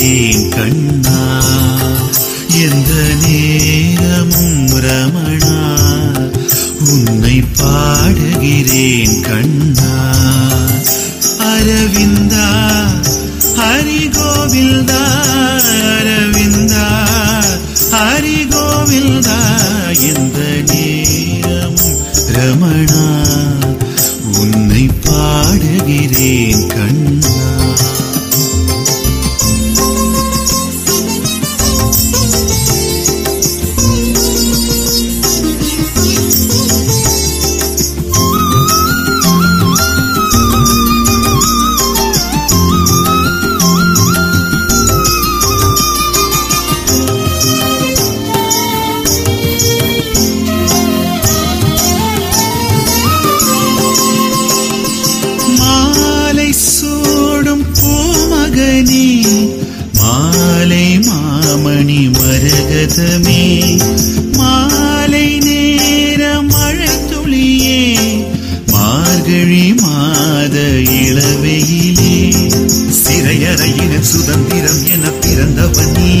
ஏன் கண்ணா? எந்த நேரமும் ரமணா? உன்னை பாடுகிறேன் கண்ணா. அரவிந்தா ஹரி கோவிந்தா ரமணா. பூமகனே மாலை மாமணி மரகதமே. மாலை நேர மழை துளியே மார்கழி மாத இளவெயிலே. சிறையறையின சுதந்திரம் என பிறந்தவன் நீ.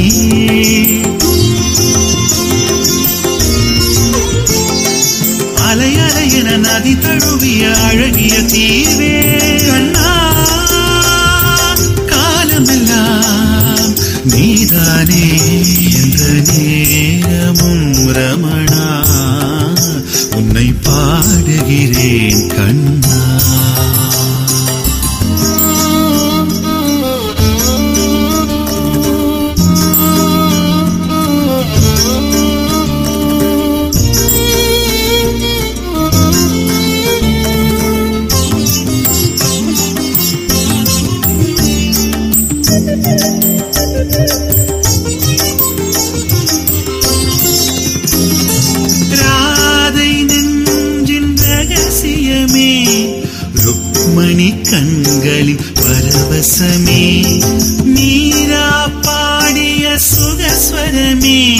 அலை நதி தழுவிய அழகிய தீவே ரமணா உன்னை பாடுகிறேன் கண்ணா. thank you மணி கண்களில் பரவசமே. நீரா பாடிய சுகஸ்வரமே.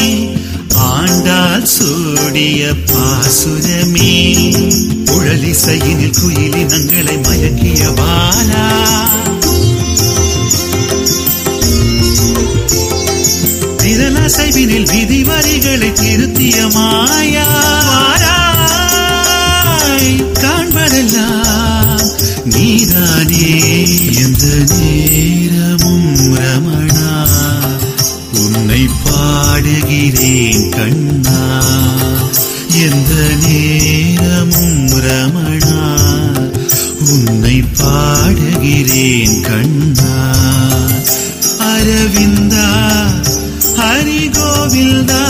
ஆண்டால் சூடிய பாசுரமே. குழலிசையினில் குயிலினங்களை மயக்கிய பாலா. விரலசைவினில் விதி வரிகளை திருத்திய மாயா. காண்பதெல்லாம் நீதானே எந்த நேரமும் ரமணா உன்னை பாடுகிறேன் கண்ணா எந்த நேரமும் ரமணா உன்னை பாடுகிறேன் கண்ணா அரவிந்தா ஹரி கோவில்தா